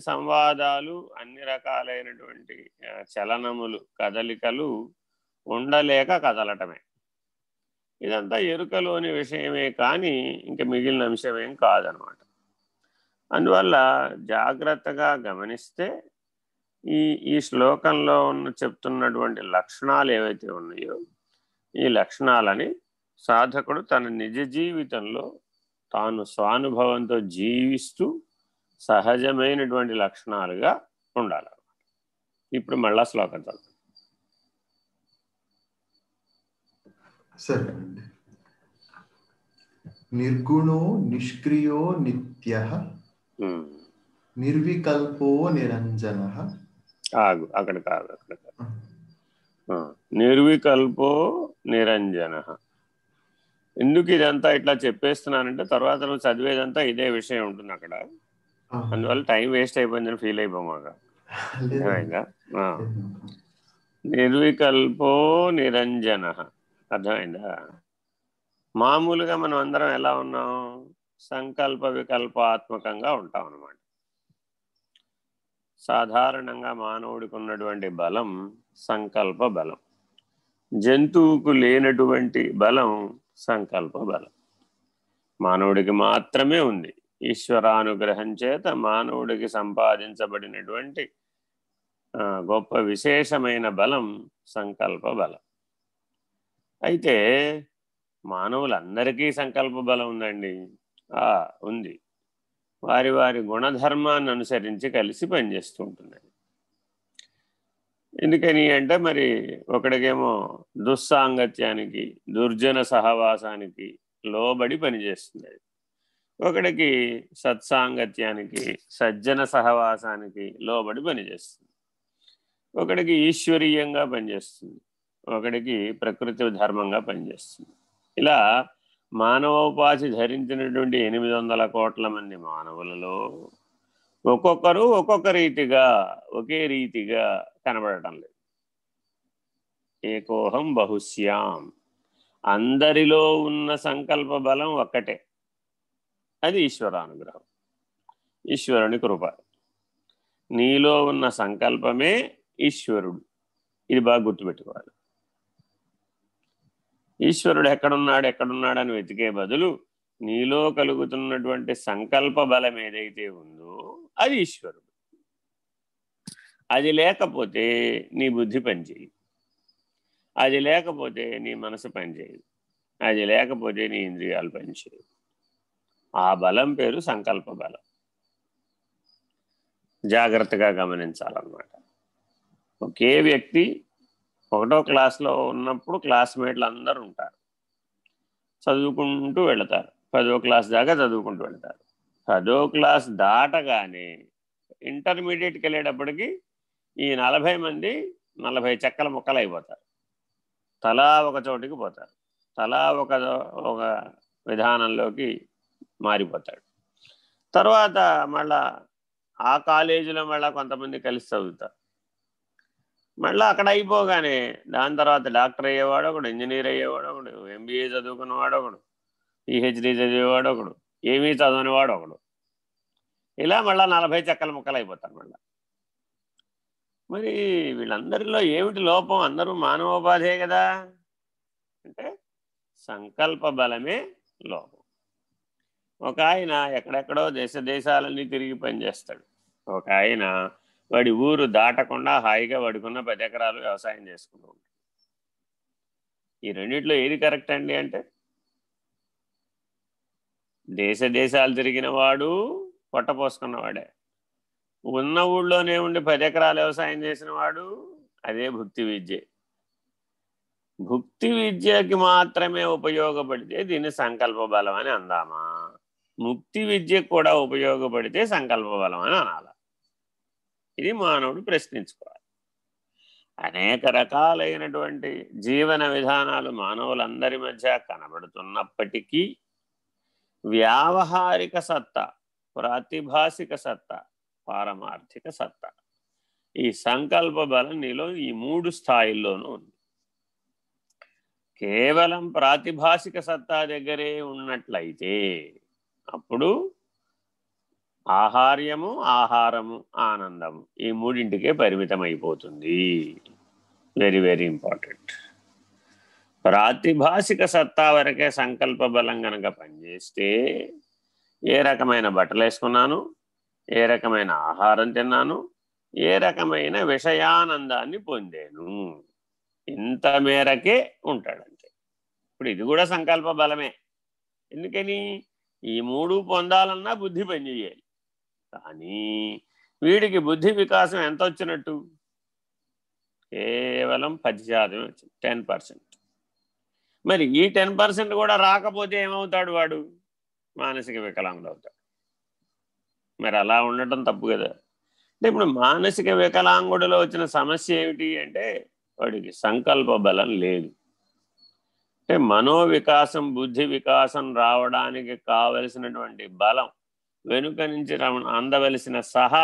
సంవాదాలు అన్ని రకాలైనటువంటి చలనములు కదలికలు ఉండలేక కదలటమే. ఇదంతా ఎరుకలోని విషయమే కానీ ఇంక మిగిలిన అంశమేం కాదనమాట. అందువల్ల జాగ్రత్తగా గమనిస్తే ఈ ఈ శ్లోకంలో ఉన్న చెప్తున్నటువంటి లక్షణాలు ఏవైతే ఉన్నాయో ఈ లక్షణాలని సాధకుడు తన నిజ జీవితంలో తాను స్వానుభవంతో జీవిస్తూ సహజమైనటువంటి లక్షణాలుగా ఉండాలి. ఇప్పుడు మళ్ళా శ్లోకం చదువు. నిర్గుణో నిష్క్రియో నిత్య నిర్వికల్పో నిరంజన ఆగు అక్కడ కాదు అక్కడ నిర్వికల్పో నిరంజన. ఎందుకు ఇదంతా ఇట్లా చెప్పేస్తున్నానంటే తర్వాత నువ్వు చదివేదంతా ఇదే విషయం ఉంటుంది అక్కడ. అందువల్ల టైం వేస్ట్ అయిపోయిందని ఫీల్ అయిపోమాక అర్థమైందా? నిర్వికల్పో నిరంజన. అర్థమైందా? మామూలుగా మనం అందరం ఎలా ఉన్నాం? సంకల్ప వికల్పాత్మకంగా ఉంటాం అన్నమాట. సాధారణంగా మానవుడికి ఉన్నటువంటి బలం సంకల్ప బలం. జంతువుకు లేనటువంటి బలం సంకల్ప బలం. మానవుడికి మాత్రమే ఉంది. ఈశ్వరానుగ్రహం చేత మానవుడికి సంపాదించబడినటువంటి గొప్ప విశేషమైన బలం సంకల్ప బలం. అయితే మానవులందరికీ సంకల్ప బలం ఉందండి. ఉంది. వారి వారి గుణధర్మాన్ని అనుసరించి కలిసి పనిచేస్తూ ఉంటుంది ఎందుకని అంటే మరి ఒకడికేమో దుస్సాంగత్యానికి దుర్జన సహవాసానికి లోబడి పనిచేస్తుంది ఒకడికి సత్సాంగత్యానికి సజ్జన సహవాసానికి లోబడి పనిచేస్తుంది ఒకడికి ఈశ్వరీయంగా పనిచేస్తుంది ఒకడికి ప్రకృతి ధర్మంగా పనిచేస్తుంది ఇలా మానవోపాధి ధరించినటువంటి ఎనిమిది వందల కోట్ల మంది మానవులలో ఒక్కొక్కరు ఒక్కొక్క రీతిగా ఒకే రీతిగా కనబడటం లేదు. ఏకోహం బహుశ్యాం. అందరిలో ఉన్న సంకల్ప బలం ఒక్కటే. అది ఈశ్వరానుగ్రహం ఈశ్వరుని కృప. నీలో ఉన్న సంకల్పమే ఈశ్వరుడు. ఇది బాగా గుర్తుపెట్టుకోవాలి. ఈశ్వరుడు ఎక్కడున్నాడు ఎక్కడున్నాడు అని వెతికే బదులు నీలో కలుగుతున్నటువంటి సంకల్ప బలం ఏదైతే ఉందో అది ఈశ్వరుడు. అది లేకపోతే నీ బుద్ధి పనిచేయదు. అది లేకపోతే నీ మనసు పనిచేయదు. అది లేకపోతే నీ ఇంద్రియాలు పనిచేయవు. ఆ బలం పేరు సంకల్ప బలం. జాగ్రత్తగా గమనించాలన్నమాట. ఒకే వ్యక్తి ఒకటో క్లాస్లో ఉన్నప్పుడు క్లాస్మేట్లు అందరూ ఉంటారు. చదువుకుంటూ వెళతారు. పదో క్లాస్ దాకా చదువుకుంటూ వెళతారు. పదో క్లాస్ దాటగానే ఇంటర్మీడియట్కి వెళ్ళేటప్పటికి ఈ నలభై మంది నలభై చెక్కల ముక్కలు అయిపోతారు. తలా ఒక చోటికి పోతారు. తలా ఒక ఒక విధానంలోకి మారిపోతాడు. తర్వాత మళ్ళా ఆ కాలేజీలో మళ్ళీ కొంతమంది కలిసి చదువుతారు. మళ్ళీ అక్కడ అయిపోగానే దాని తర్వాత డాక్టర్ అయ్యేవాడు ఒకడు ఇంజనీర్ అయ్యేవాడు ఒకడు ఎంబీఏ చదువుకున్నవాడు ఒకడు పిహెచ్డి చదివేవాడు ఒకడు ఏమీ చదవనివాడు ఒకడు. ఇలా మళ్ళీ నలభై చెక్కల ముక్కలు అయిపోతారు మళ్ళీ. మరి వీళ్ళందరిలో ఏమిటి లోపం? అందరూ మానవోపాధే కదా. అంటే సంకల్ప బలమే లోపం. ఒక ఆయన ఎక్కడెక్కడో దేశ దేశాలన్నీ తిరిగి పనిచేస్తాడు. ఒక ఆయన వాడి ఊరు దాటకుండా హాయిగా వాడుకున్న పది ఎకరాలు వ్యవసాయం చేసుకుంటూ ఉంటాడు. ఈ రెండిట్లో ఏది కరెక్ట్ అండి అంటే? దేశ దేశాలు తిరిగిన వాడు పొట్ట పోసుకున్నవాడే ఉన్న ఊళ్ళోనే ఉండి పది ఎకరాలు వ్యవసాయం చేసిన వాడు అదే భుక్తి విద్య. భుక్తి విద్యకి మాత్రమే ఉపయోగపడితే దీన్ని సంకల్ప బలం అని అందామా? ముక్తి విద్యకు కూడా ఉపయోగపడితే సంకల్ప బలం అని అనాలి. ఇది మానవుడు ప్రశ్నించుకోవాలి. అనేక రకాలైనటువంటి జీవన విధానాలు మానవులందరి మధ్య కనబడుతున్నప్పటికీ వ్యావహారిక సత్తా ప్రాతిభాసిక సత్తా పారమార్థిక సత్తా ఈ సంకల్ప బలం నీలో ఈ మూడు స్థాయిల్లోనూ ఉంది. కేవలం ప్రాతిభాసిక సత్తా దగ్గరే ఉన్నట్లయితే అప్పుడు ఆహార్యము ఆహారము ఆనందము ఈ మూడింటికే పరిమితం అయిపోతుంది వెరీ వెరీ ఇంపార్టెంట్ ప్రాతిభాషిక సత్తా వరకే సంకల్ప బలం గనక పనిచేస్తే ఏ రకమైన బట్టలు వేసుకున్నాను ఏ రకమైన ఆహారం తిన్నాను ఏ రకమైన విషయానందాన్ని పొందాను. ఇంత మేరకే ఉంటాడంతే. ఇప్పుడు ఇది కూడా సంకల్ప బలమే. ఎందుకని? ఈ మూడు పొందాలన్నా బుద్ధి పనిచేయాలి. కానీ వీడికి బుద్ధి వికాసం ఎంత వచ్చినట్టు? కేవలం పది శాతం వచ్చింది టెన్ పర్సెంట్. మరి ఈ టెన్ పర్సెంట్ కూడా రాకపోతే ఏమవుతాడు వాడు? మానసిక వికలాంగుడు అవుతాడు. మరి అలా ఉండటం తప్పు కదా. అంటే ఇప్పుడు మానసిక వికలాంగుడిలో వచ్చిన సమస్య ఏమిటి అంటే వాడికి సంకల్ప బలం లేదు. అంటే మనోవికాసం బుద్ధి వికాసం రావడానికి కావలసినటువంటి బలం వెనుక నుంచి అందవలసిన సహాయం